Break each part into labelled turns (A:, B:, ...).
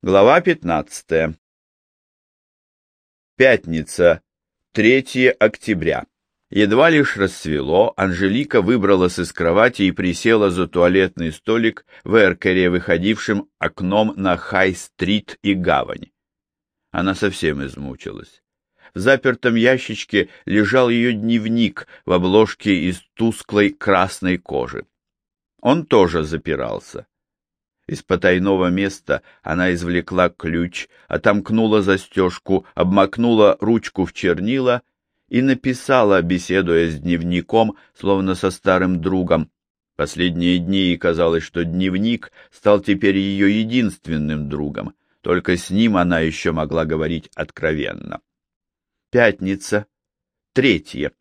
A: Глава 15. Пятница, 3 октября. Едва лишь рассвело, Анжелика выбралась из кровати и присела за туалетный столик в эркере, выходившим окном на Хай-стрит и гавань. Она совсем измучилась. В запертом ящичке лежал ее дневник в обложке из тусклой красной кожи. Он тоже запирался. Из потайного места она извлекла ключ, отомкнула застежку, обмакнула ручку в чернила и написала, беседуя с дневником, словно со старым другом. Последние дни ей казалось, что дневник стал теперь ее единственным другом, только с ним она еще могла говорить откровенно. Пятница. Третье.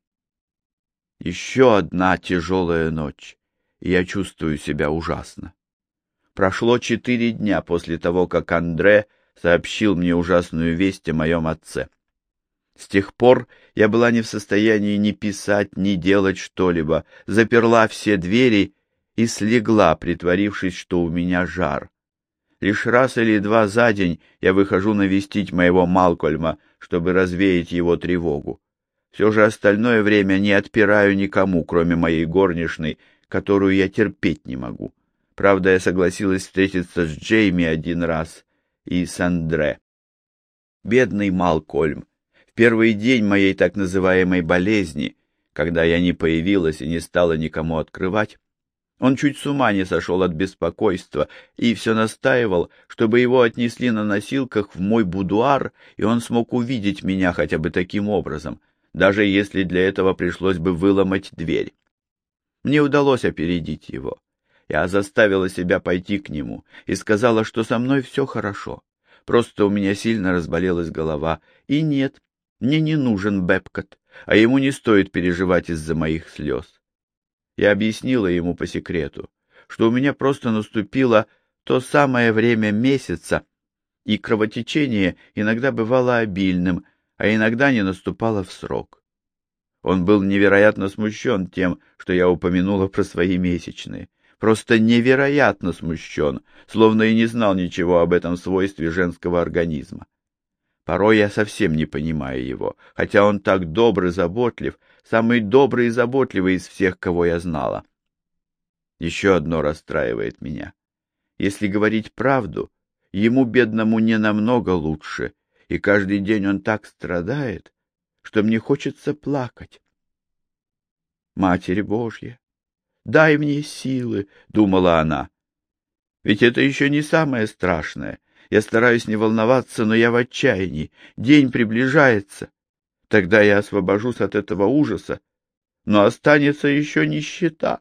A: Еще одна тяжелая ночь, и я чувствую себя ужасно. Прошло четыре дня после того, как Андре сообщил мне ужасную весть о моем отце. С тех пор я была не в состоянии ни писать, ни делать что-либо, заперла все двери и слегла, притворившись, что у меня жар. Лишь раз или два за день я выхожу навестить моего Малкольма, чтобы развеять его тревогу. Все же остальное время не отпираю никому, кроме моей горничной, которую я терпеть не могу. Правда, я согласилась встретиться с Джейми один раз и с Андре. Бедный Малкольм. В первый день моей так называемой болезни, когда я не появилась и не стала никому открывать, он чуть с ума не сошел от беспокойства и все настаивал, чтобы его отнесли на носилках в мой будуар, и он смог увидеть меня хотя бы таким образом, даже если для этого пришлось бы выломать дверь. Мне удалось опередить его. Я заставила себя пойти к нему и сказала, что со мной все хорошо. Просто у меня сильно разболелась голова. И нет, мне не нужен Бепкот, а ему не стоит переживать из-за моих слез. Я объяснила ему по секрету, что у меня просто наступило то самое время месяца, и кровотечение иногда бывало обильным, а иногда не наступало в срок. Он был невероятно смущен тем, что я упомянула про свои месячные просто невероятно смущен, словно и не знал ничего об этом свойстве женского организма. Порой я совсем не понимаю его, хотя он так добр и заботлив, самый добрый и заботливый из всех, кого я знала. Еще одно расстраивает меня. Если говорить правду, ему, бедному, не намного лучше, и каждый день он так страдает, что мне хочется плакать. Матерь Божья, Дай мне силы, — думала она. Ведь это еще не самое страшное. Я стараюсь не волноваться, но я в отчаянии. День приближается. Тогда я освобожусь от этого ужаса, но останется еще нищета.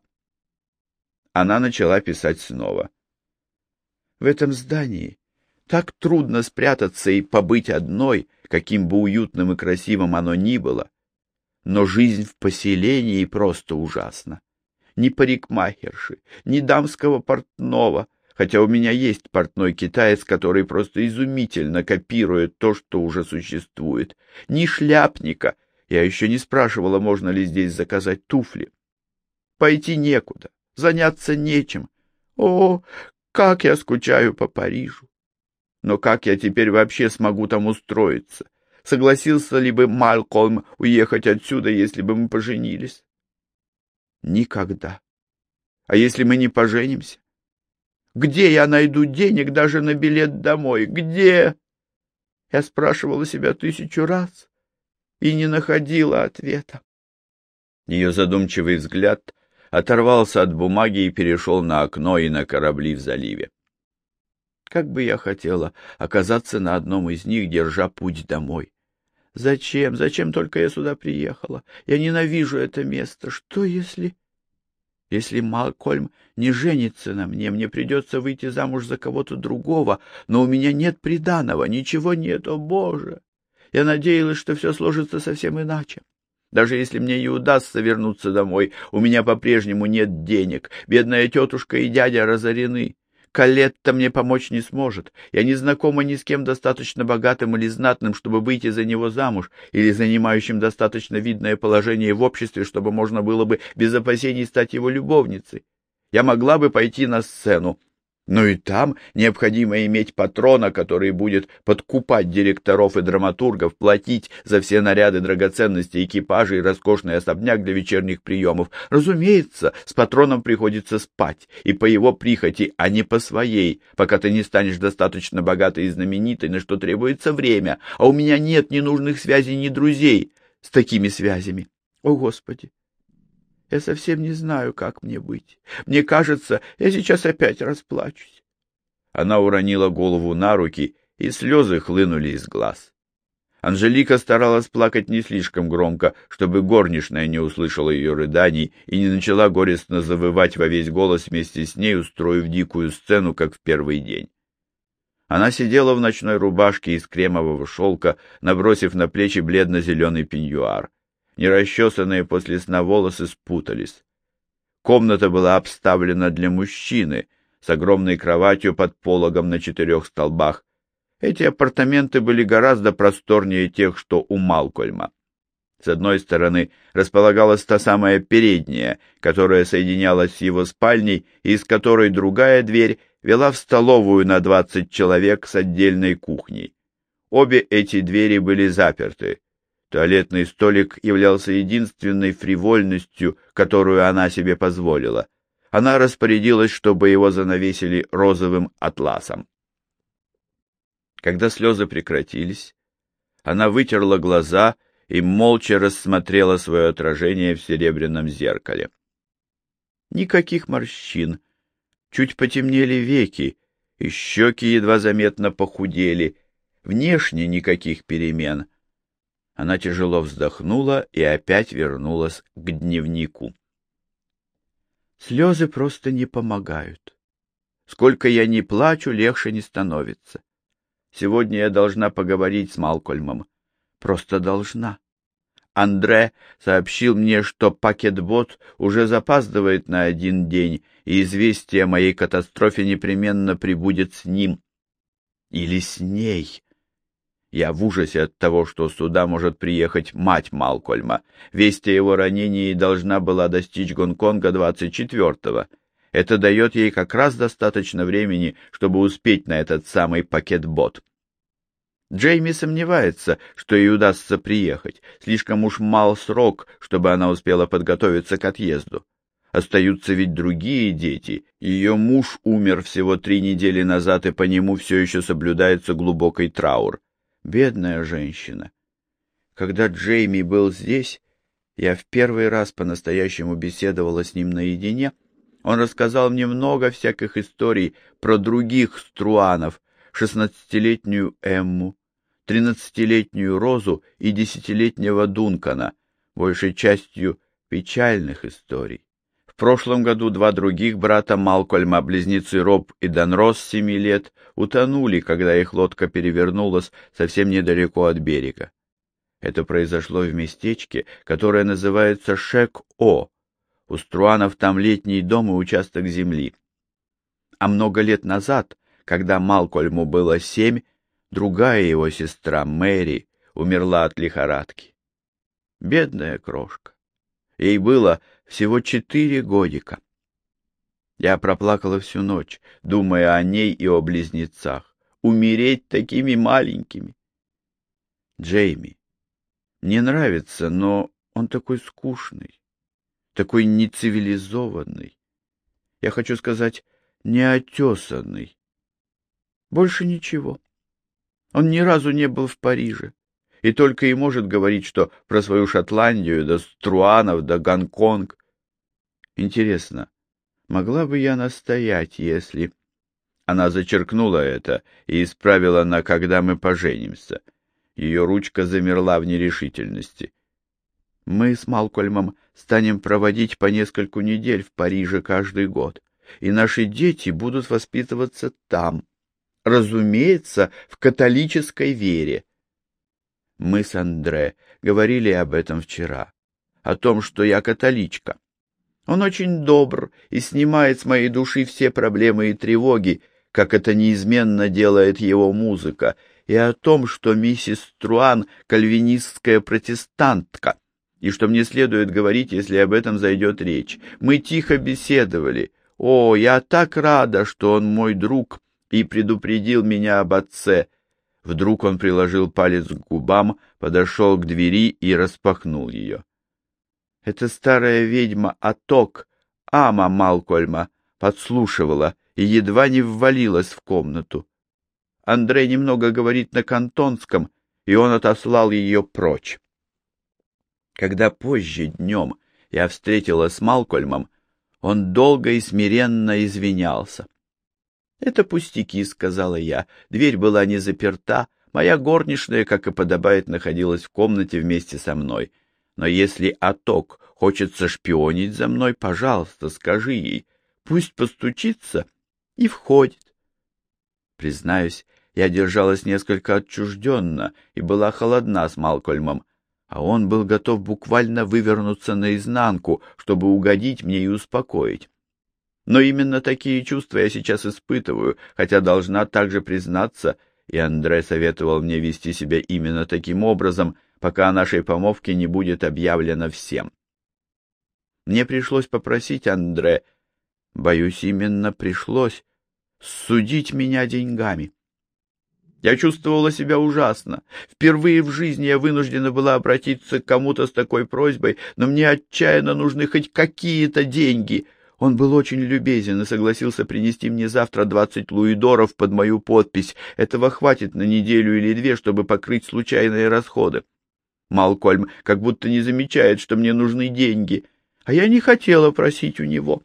A: Она начала писать снова. В этом здании так трудно спрятаться и побыть одной, каким бы уютным и красивым оно ни было. Но жизнь в поселении просто ужасна ни парикмахерши, ни дамского портного, хотя у меня есть портной китаец, который просто изумительно копирует то, что уже существует, ни шляпника. Я еще не спрашивала, можно ли здесь заказать туфли. Пойти некуда, заняться нечем. О, как я скучаю по Парижу! Но как я теперь вообще смогу там устроиться? Согласился ли бы Малкольм уехать отсюда, если бы мы поженились? Никогда. А если мы не поженимся? Где я найду денег даже на билет домой? Где? Я спрашивала себя тысячу раз и не находила ответа. Ее задумчивый взгляд оторвался от бумаги и перешел на окно и на корабли в заливе. Как бы я хотела оказаться на одном из них, держа путь домой. Зачем, зачем только я сюда приехала? Я ненавижу это место. Что если... Если Малкольм не женится на мне, мне придется выйти замуж за кого-то другого, но у меня нет приданого, ничего нет, о боже! Я надеялась, что все сложится совсем иначе. Даже если мне не удастся вернуться домой, у меня по-прежнему нет денег, бедная тетушка и дядя разорены. Калетта мне помочь не сможет. Я не знакома ни с кем достаточно богатым или знатным, чтобы выйти за него замуж, или занимающим достаточно видное положение в обществе, чтобы можно было бы без опасений стать его любовницей. Я могла бы пойти на сцену, Но и там необходимо иметь патрона, который будет подкупать директоров и драматургов, платить за все наряды, драгоценности, экипажи и роскошный особняк для вечерних приемов. Разумеется, с патроном приходится спать, и по его прихоти, а не по своей, пока ты не станешь достаточно богатой и знаменитой, на что требуется время, а у меня нет ни нужных связей, ни друзей с такими связями. О, Господи! Я совсем не знаю, как мне быть. Мне кажется, я сейчас опять расплачусь. Она уронила голову на руки, и слезы хлынули из глаз. Анжелика старалась плакать не слишком громко, чтобы горничная не услышала ее рыданий и не начала горестно завывать во весь голос вместе с ней, устроив дикую сцену, как в первый день. Она сидела в ночной рубашке из кремового шелка, набросив на плечи бледно-зеленый пеньюар нерасчесанные после сна волосы спутались. Комната была обставлена для мужчины с огромной кроватью под пологом на четырех столбах. Эти апартаменты были гораздо просторнее тех, что у Малкольма. С одной стороны располагалась та самая передняя, которая соединялась с его спальней, и из которой другая дверь вела в столовую на двадцать человек с отдельной кухней. Обе эти двери были заперты, Туалетный столик являлся единственной фривольностью, которую она себе позволила. Она распорядилась, чтобы его занавесили розовым атласом. Когда слезы прекратились, она вытерла глаза и молча рассмотрела свое отражение в серебряном зеркале. Никаких морщин, чуть потемнели веки, и щеки едва заметно похудели, внешне никаких перемен — она тяжело вздохнула и опять вернулась к дневнику. Слезы просто не помогают. Сколько я не плачу, легче не становится. Сегодня я должна поговорить с Малкольмом. Просто должна. Андре сообщил мне, что пакетбот уже запаздывает на один день, и известие о моей катастрофе непременно прибудет с ним. Или с ней. Я в ужасе от того, что сюда может приехать мать Малкольма. Весть о его ранении должна была достичь Гонконга 24-го. Это дает ей как раз достаточно времени, чтобы успеть на этот самый пакет-бот. Джейми сомневается, что ей удастся приехать. Слишком уж мал срок, чтобы она успела подготовиться к отъезду. Остаются ведь другие дети. Ее муж умер всего три недели назад, и по нему все еще соблюдается глубокий траур. Бедная женщина. Когда Джейми был здесь, я в первый раз по-настоящему беседовала с ним наедине. Он рассказал мне много всяких историй про других струанов, шестнадцатилетнюю Эмму, тринадцатилетнюю Розу и десятилетнего Дункана, большей частью печальных историй. В прошлом году два других брата Малкольма, близнецы Роб и Данрос, семи лет, утонули, когда их лодка перевернулась совсем недалеко от берега. Это произошло в местечке, которое называется Шек-О. У Струанов там летний дом и участок земли. А много лет назад, когда Малкольму было семь, другая его сестра Мэри умерла от лихорадки. Бедная крошка. Ей было всего четыре годика. Я проплакала всю ночь, думая о ней и о близнецах. Умереть такими маленькими. Джейми. Мне нравится, но он такой скучный, такой нецивилизованный. Я хочу сказать, неотесанный. Больше ничего. Он ни разу не был в Париже и только и может говорить, что про свою Шотландию, да Струанов, да Гонконг. Интересно, могла бы я настоять, если... Она зачеркнула это и исправила на «когда мы поженимся». Ее ручка замерла в нерешительности. Мы с Малкольмом станем проводить по нескольку недель в Париже каждый год, и наши дети будут воспитываться там. Разумеется, в католической вере. Мы с Андре говорили об этом вчера, о том, что я католичка. Он очень добр и снимает с моей души все проблемы и тревоги, как это неизменно делает его музыка, и о том, что миссис Труан — кальвинистская протестантка, и что мне следует говорить, если об этом зайдет речь. Мы тихо беседовали. О, я так рада, что он мой друг и предупредил меня об отце. Вдруг он приложил палец к губам, подошел к двери и распахнул ее. Эта старая ведьма Аток, Ама Малкольма, подслушивала и едва не ввалилась в комнату. Андрей немного говорит на кантонском, и он отослал ее прочь. Когда позже днем я встретилась с Малкольмом, он долго и смиренно извинялся. — Это пустяки, — сказала я. Дверь была не заперта. Моя горничная, как и подобает, находилась в комнате вместе со мной. Но если Аток хочет шпионить за мной, пожалуйста, скажи ей. Пусть постучится и входит. Признаюсь, я держалась несколько отчужденно и была холодна с Малкольмом, а он был готов буквально вывернуться наизнанку, чтобы угодить мне и успокоить. Но именно такие чувства я сейчас испытываю, хотя должна также признаться, и Андре советовал мне вести себя именно таким образом, пока о нашей помолвке не будет объявлено всем. Мне пришлось попросить Андре, боюсь, именно пришлось, судить меня деньгами. Я чувствовала себя ужасно. Впервые в жизни я вынуждена была обратиться к кому-то с такой просьбой, но мне отчаянно нужны хоть какие-то деньги. Он был очень любезен и согласился принести мне завтра двадцать луидоров под мою подпись. Этого хватит на неделю или две, чтобы покрыть случайные расходы. Малкольм как будто не замечает, что мне нужны деньги, а я не хотела просить у него.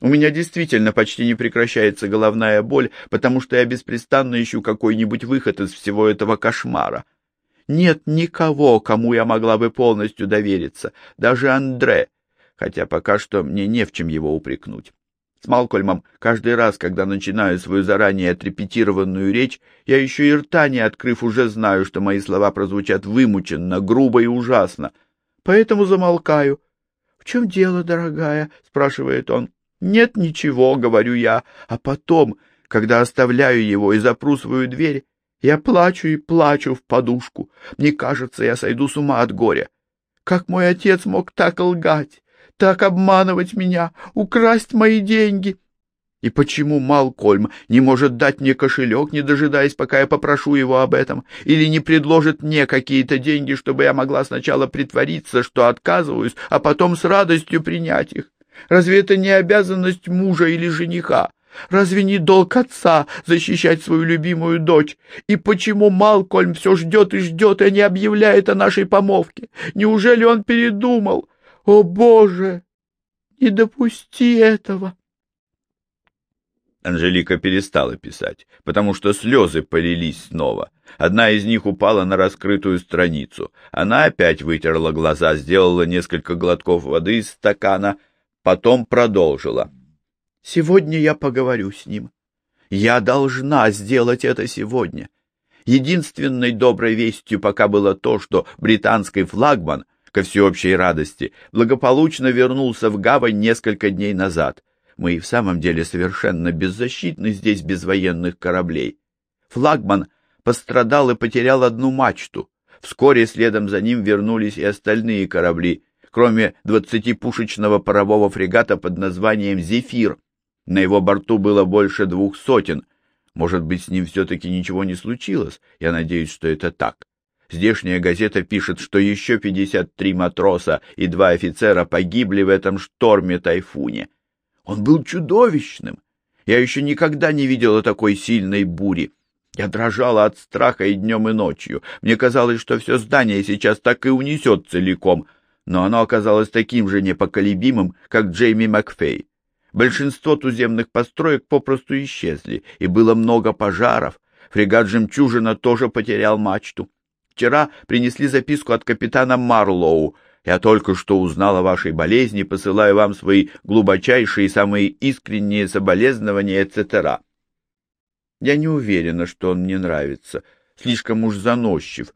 A: У меня действительно почти не прекращается головная боль, потому что я беспрестанно ищу какой-нибудь выход из всего этого кошмара. Нет никого, кому я могла бы полностью довериться, даже Андре, хотя пока что мне не в чем его упрекнуть. С Малкольмом каждый раз, когда начинаю свою заранее отрепетированную речь, я еще и рта не открыв уже знаю, что мои слова прозвучат вымученно, грубо и ужасно. Поэтому замолкаю. — В чем дело, дорогая? — спрашивает он. Нет ничего, говорю я, а потом, когда оставляю его и запру свою дверь, я плачу и плачу в подушку. Мне кажется, я сойду с ума от горя. Как мой отец мог так лгать, так обманывать меня, украсть мои деньги? И почему Малкольм не может дать мне кошелек, не дожидаясь, пока я попрошу его об этом, или не предложит мне какие-то деньги, чтобы я могла сначала притвориться, что отказываюсь, а потом с радостью принять их? Разве это не обязанность мужа или жениха? Разве не долг отца защищать свою любимую дочь? И почему Малкольм все ждет и ждет и не объявляет о нашей помолвке? Неужели он передумал? О, Боже! Не допусти этого! Анжелика перестала писать, потому что слезы полились снова. Одна из них упала на раскрытую страницу. Она опять вытерла глаза, сделала несколько глотков воды из стакана — Потом продолжила. «Сегодня я поговорю с ним. Я должна сделать это сегодня. Единственной доброй вестью пока было то, что британский флагман, ко всеобщей радости, благополучно вернулся в гавань несколько дней назад. Мы и в самом деле совершенно беззащитны здесь без военных кораблей. Флагман пострадал и потерял одну мачту. Вскоре следом за ним вернулись и остальные корабли, кроме двадцатипушечного парового фрегата под названием «Зефир». На его борту было больше двух сотен. Может быть, с ним все-таки ничего не случилось? Я надеюсь, что это так. Здешняя газета пишет, что еще 53 матроса и два офицера погибли в этом шторме-тайфуне. Он был чудовищным. Я еще никогда не видела такой сильной бури. Я дрожала от страха и днем, и ночью. Мне казалось, что все здание сейчас так и унесет целиком — но оно оказалось таким же непоколебимым, как Джейми Макфей. Большинство туземных построек попросту исчезли, и было много пожаров. Фрегат «Жемчужина» тоже потерял мачту. Вчера принесли записку от капитана Марлоу. Я только что узнал о вашей болезни, посылаю вам свои глубочайшие и самые искренние соболезнования, etc. Я не уверена, что он мне нравится. Слишком уж заносчив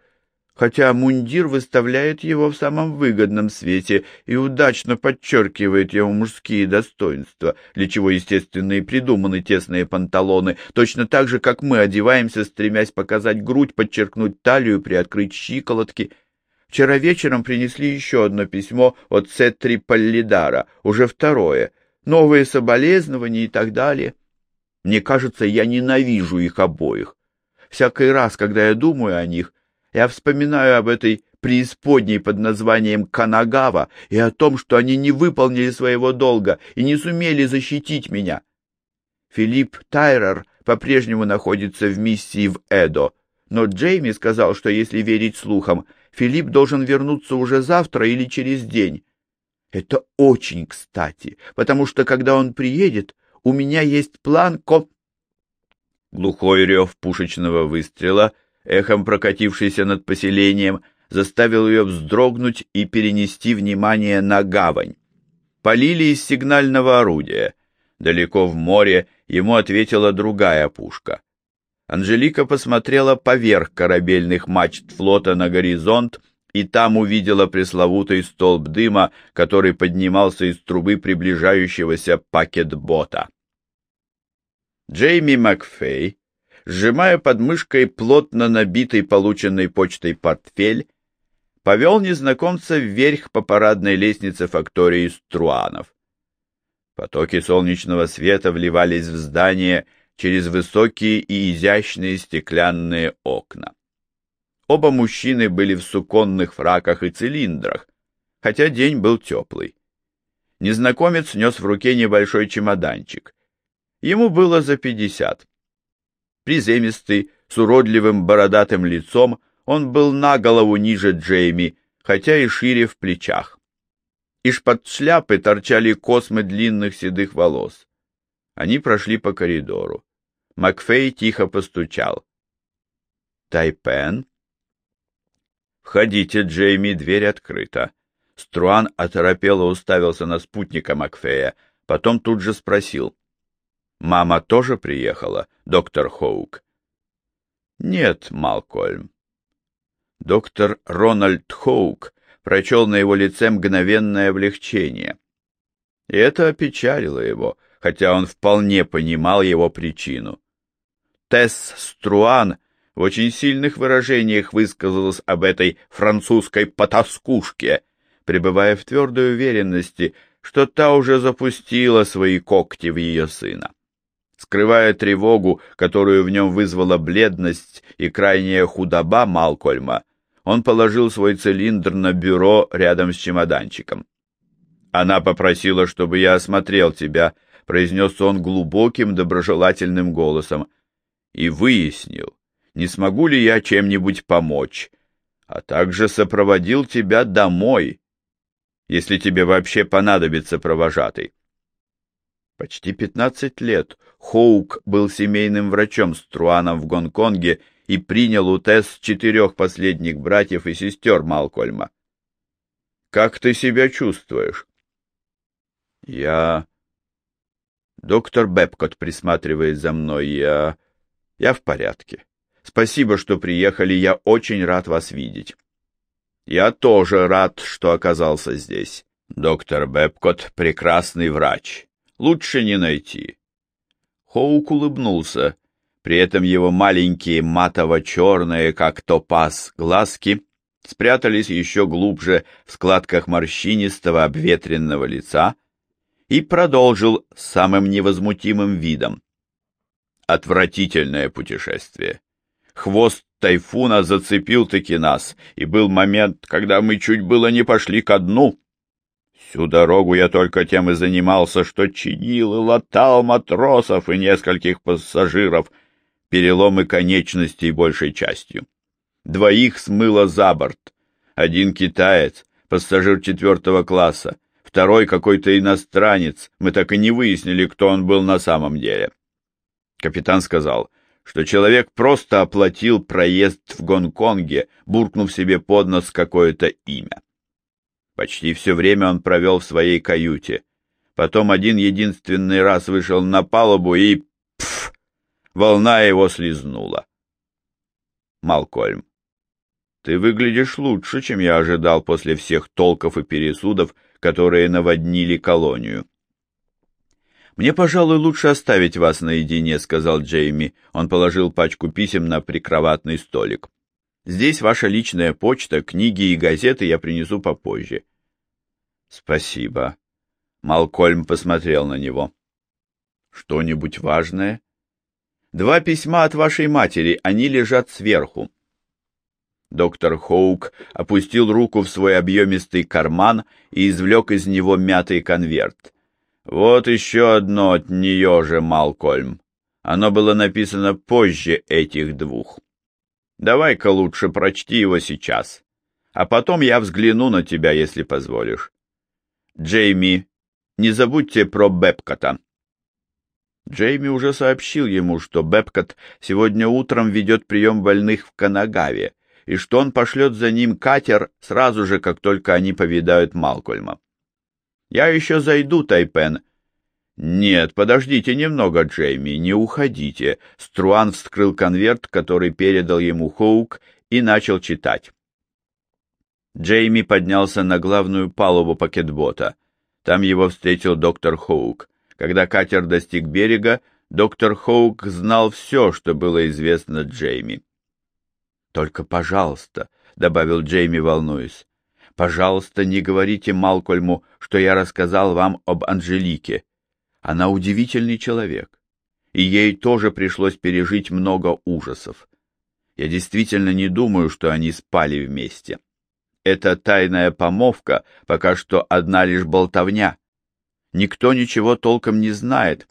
A: хотя мундир выставляет его в самом выгодном свете и удачно подчеркивает его мужские достоинства, для чего, естественно, и придуманы тесные панталоны, точно так же, как мы одеваемся, стремясь показать грудь, подчеркнуть талию, приоткрыть щиколотки. Вчера вечером принесли еще одно письмо от Сетри Паллидара, уже второе. новые соболезнования и так далее. Мне кажется, я ненавижу их обоих. Всякий раз, когда я думаю о них, я вспоминаю об этой преисподней под названием Канагава и о том, что они не выполнили своего долга и не сумели защитить меня. Филипп Тайрер по-прежнему находится в миссии в Эдо, но Джейми сказал, что если верить слухам, Филипп должен вернуться уже завтра или через день. Это очень кстати, потому что когда он приедет, у меня есть план ко... Глухой рев пушечного выстрела, эхом прокатившийся над поселением, заставил ее вздрогнуть и перенести внимание на гавань. Полили из сигнального орудия. Далеко в море ему ответила другая пушка. Анжелика посмотрела поверх корабельных мачт флота на горизонт и там увидела пресловутый столб дыма, который поднимался из трубы приближающегося пакетбота. Джейми Макфей, сжимая под мышкой плотно набитый полученной почтой портфель, повел незнакомца вверх по парадной лестнице фактории Струанов. Потоки солнечного света вливались в здание через высокие и изящные стеклянные окна. Оба мужчины были в суконных фраках и цилиндрах, хотя день был теплый. Незнакомец нес в руке небольшой чемоданчик. Ему было за пятьдесят. Приземистый, с уродливым бородатым лицом, он был на голову ниже Джейми, хотя и шире в плечах. Из-под шляпы торчали космы длинных седых волос. Они прошли по коридору. Макфей тихо постучал. «Тайпен?» «Входите, Джейми, дверь открыта». Струан оторопело уставился на спутника Макфея, потом тут же спросил. «Мама тоже приехала, доктор Хоук?» «Нет, Малкольм. Доктор Рональд Хоук прочел на его лице мгновенное облегчение. И это опечалило его, хотя он вполне понимал его причину. Тесс Струан в очень сильных выражениях высказалась об этой французской потаскушке, пребывая в твердой уверенности, что та уже запустила свои когти в ее сына. Скрывая тревогу, которую в нем вызвала бледность и крайняя худоба Малкольма, он положил свой цилиндр на бюро рядом с чемоданчиком. «Она попросила, чтобы я осмотрел тебя», — произнес он глубоким, доброжелательным голосом, «и выяснил, не смогу ли я чем-нибудь помочь, а также сопроводил тебя домой, если тебе вообще понадобится провожатый». Почти пятнадцать лет Хоук был семейным врачом с Труаном в Гонконге и принял у Тесс четырех последних братьев и сестер Малкольма. «Как ты себя чувствуешь?» «Я...» «Доктор Бепкот присматривает за мной. Я... Я в порядке. Спасибо, что приехали. Я очень рад вас видеть». «Я тоже рад, что оказался здесь. Доктор Бепкот — прекрасный врач. Лучше не найти». Хоук улыбнулся, при этом его маленькие матово-черные, как топаз, глазки спрятались еще глубже в складках морщинистого обветренного лица и продолжил самым невозмутимым видом. Отвратительное путешествие. Хвост тайфуна зацепил-таки нас, и был момент, когда мы чуть было не пошли ко дну. Всю дорогу я только тем и занимался, что чинил и латал матросов и нескольких пассажиров — переломы конечностей большей частью. Двоих смыло за борт. Один китаец, пассажир четвертого класса, второй какой-то иностранец, мы так и не выяснили, кто он был на самом деле. Капитан сказал, что человек просто оплатил проезд в Гонконге, буркнув себе под нос какое-то имя. Почти все время он провел в своей каюте. Потом один единственный раз вышел на палубу и волна его слезнула. Малкольм, ты выглядишь лучше, чем я ожидал после всех толков и пересудов, которые наводнили колонию. «Мне, пожалуй, лучше оставить вас наедине», — сказал Джейми. Он положил пачку писем на прикроватный столик. «Здесь ваша личная почта, книги и газеты я принесу попозже». «Спасибо». Малкольм посмотрел на него. Что-нибудь важное? Два письма от вашей матери, они лежат сверху. Доктор Хоук опустил руку в свой объемистый карман и извлек из него мятый конверт. Вот еще одно от нее же, Малкольм. Оно было написано позже этих двух. Давай-ка лучше прочти его сейчас, а потом я взгляну на тебя, если позволишь. Джейми, не забудьте про Бепкота. Джейми уже сообщил ему, что Бепкот сегодня утром ведет прием больных в Канагаве, и что он пошлет за ним катер сразу же, как только они повидают Малкольма. «Я еще зайду, Тайпен». «Нет, подождите немного, Джейми, не уходите». Струан вскрыл конверт, который передал ему Хоук, и начал читать. Джейми поднялся на главную палубу пакетбота. Там его встретил доктор Хоук. Когда катер достиг берега, доктор Хоук знал все, что было известно Джейми. «Только, пожалуйста», — добавил Джейми, волнуясь, — «пожалуйста, не говорите Малкольму, что я рассказал вам об Анжелике. Она удивительный человек, и ей тоже пришлось пережить много ужасов. Я действительно не думаю, что они спали вместе. Эта тайная помовка пока что одна лишь болтовня. Никто ничего толком не знает,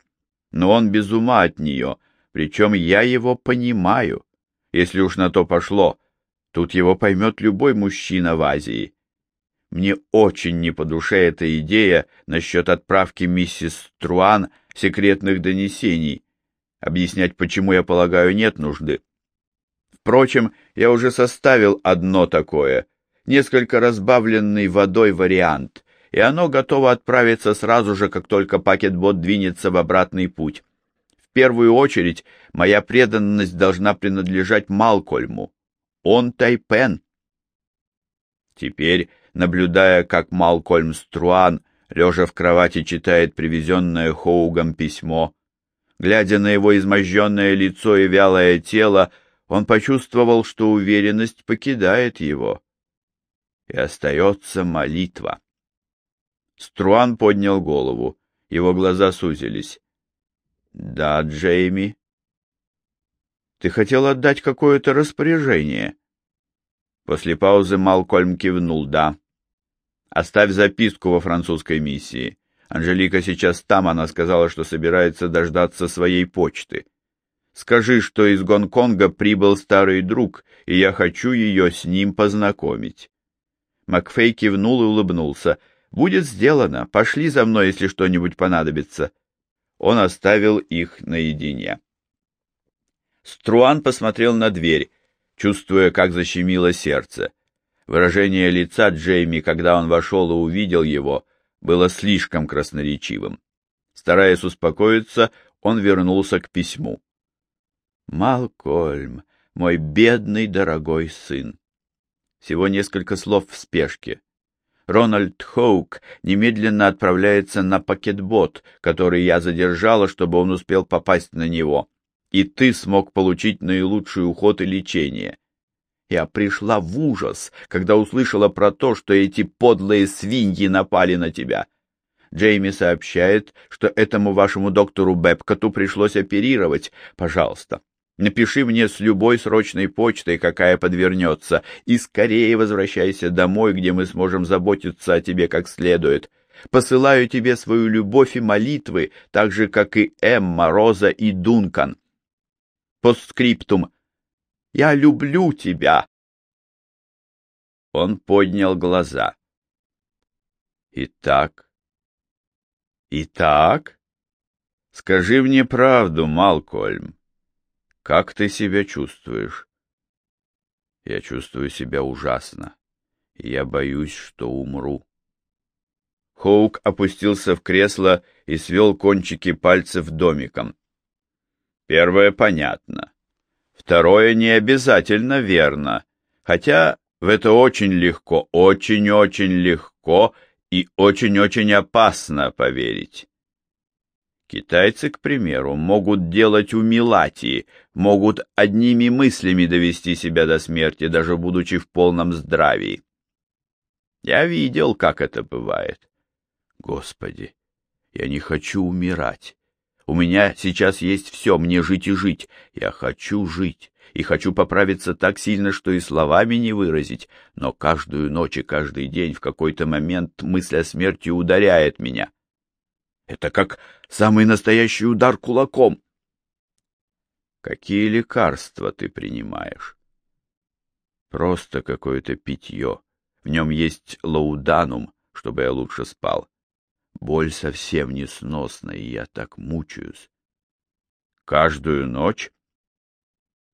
A: но он без ума от нее, причем я его понимаю если уж на то пошло. Тут его поймет любой мужчина в Азии. Мне очень не по душе эта идея насчет отправки миссис Труан секретных донесений. Объяснять, почему, я полагаю, нет нужды. Впрочем, я уже составил одно такое, несколько разбавленный водой вариант, и оно готово отправиться сразу же, как только пакетбот двинется в обратный путь первую очередь моя преданность должна принадлежать Малкольму. Он Тайпен. Теперь, наблюдая, как Малкольм Струан, лежа в кровати, читает привезенное Хоугом письмо, глядя на его изможденное лицо и вялое тело, он почувствовал, что уверенность покидает его. И остается молитва. Струан поднял голову, его глаза сузились. Да, Джейми. Ты хотел отдать какое-то распоряжение. После паузы Малкольм кивнул «да». Оставь записку во французской миссии. Анжелика сейчас там, она сказала, что собирается дождаться своей почты. Скажи, что из Гонконга прибыл старый друг, и я хочу ее с ним познакомить. Макфей кивнул и улыбнулся. «Будет сделано. Пошли за мной, если что-нибудь понадобится» он оставил их наедине. Струан посмотрел на дверь, чувствуя, как защемило сердце. Выражение лица Джейми, когда он вошел и увидел его, было слишком красноречивым. Стараясь успокоиться, он вернулся к письму. «Малкольм, мой бедный дорогой сын!» Всего несколько слов в спешке. Рональд Хоук немедленно отправляется на пакетбот, который я задержала, чтобы он успел попасть на него, и ты смог получить наилучший уход и лечение. Я пришла в ужас, когда услышала про то, что эти подлые свиньи напали на тебя. Джейми сообщает, что этому вашему доктору Бепкоту пришлось оперировать. Пожалуйста, Напиши мне с любой срочной почтой, какая подвернется, и скорее возвращайся домой, где мы сможем заботиться о тебе как следует. Посылаю тебе свою любовь и молитвы, так же, как и Эмма, Роза и Дункан. Постскриптум. Я люблю тебя. Он поднял глаза. Итак? Итак? Скажи мне правду, Малкольм. Как ты себя чувствуешь? Я чувствую себя ужасно. Я боюсь, что умру. Хоук опустился в кресло и свел кончики пальцев домиком. Первое понятно. Второе не обязательно верно, хотя в это очень легко, очень-очень легко и очень-очень опасно поверить. Китайцы, к примеру, могут делать умилати, могут одними мыслями довести себя до смерти, даже будучи в полном здравии. Я видел, как это бывает. Господи, Я не хочу умирать. У меня сейчас есть все, мне жить и жить. Я хочу жить, и хочу поправиться так сильно, что и словами не выразить, но каждую ночь и каждый день в какой-то момент мысль о смерти ударяет меня. Это как самый настоящий удар кулаком. Какие лекарства ты принимаешь? Просто какое-то питье. В нем есть лауданум, чтобы я лучше спал. Боль совсем несносная, и я так мучаюсь. Каждую ночь?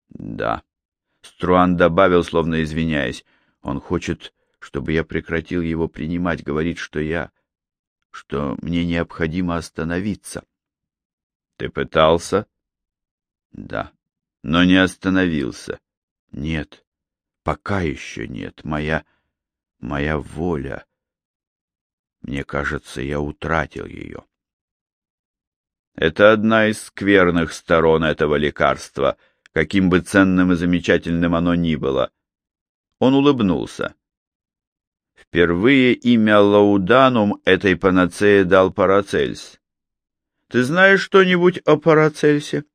A: Да. Струан добавил, словно извиняясь. Он хочет, чтобы я прекратил его принимать, говорит, что я... что мне необходимо остановиться. Ты пытался? Да. Но не остановился. Нет. Пока еще нет. Моя... моя воля... Мне кажется, я утратил ее. Это одна из скверных сторон этого лекарства, каким бы ценным и замечательным оно ни было. Он улыбнулся. Впервые имя Лауданум этой панацеи дал Парацельс. Ты знаешь что-нибудь о Парацельсе?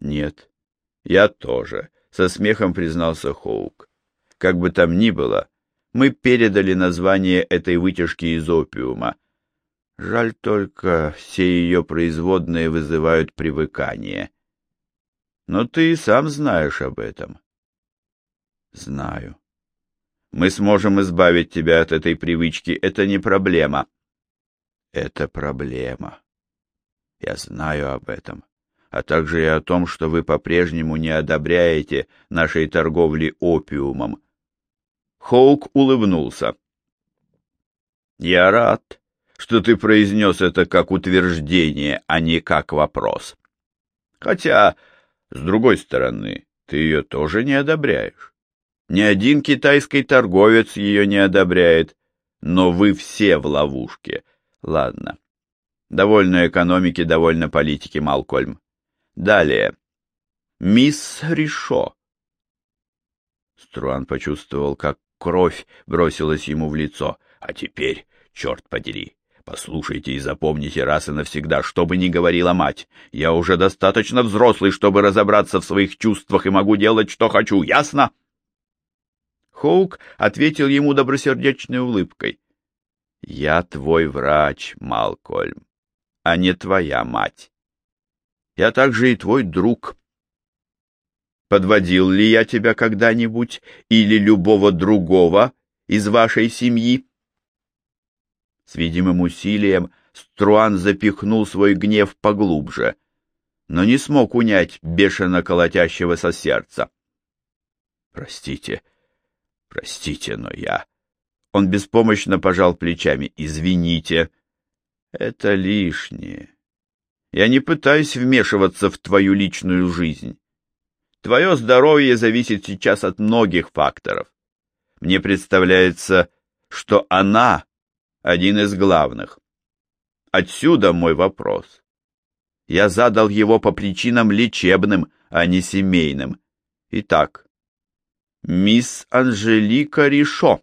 A: Нет. Я тоже, со смехом признался Хоук. Как бы там ни было, мы передали название этой вытяжки из опиума. Жаль только, все ее производные вызывают привыкание. Но ты и сам знаешь об этом. Знаю. Мы сможем избавить тебя от этой привычки, это не проблема. Это проблема. Я знаю об этом, а также и о том, что вы по-прежнему не одобряете нашей торговли опиумом, Хоук улыбнулся. «Я рад, что ты произнес это как утверждение, а не как вопрос. Хотя, с другой стороны, ты ее тоже не одобряешь. Ни один китайский торговец ее не одобряет, но вы все в ловушке. Ладно. Довольно экономики, довольно политики, Малкольм. Далее. Мисс Ришо. Струан почувствовал, как кровь бросилась ему в лицо. А теперь, черт подери, послушайте и запомните раз и навсегда, что бы ни говорила мать. Я уже достаточно взрослый, чтобы разобраться в своих чувствах и могу делать, что хочу, ясно? Хоук ответил ему добросердечной улыбкой. «Я твой врач, Малкольм, а не твоя мать. Я также и твой друг, Подводил ли я тебя когда-нибудь или любого другого из вашей семьи? С видимым усилием Струан запихнул свой гнев поглубже, но не смог унять бешено колотящегося сердца. «Простите, простите, но я...» Он беспомощно пожал плечами. «Извините, это лишнее. Я не пытаюсь вмешиваться в твою личную жизнь. Твое здоровье зависит сейчас от многих факторов. Мне представляется, что она один из главных. Отсюда мой вопрос. Я задал его по причинам лечебным, а не семейным. Итак, мисс Анжелика Ришо.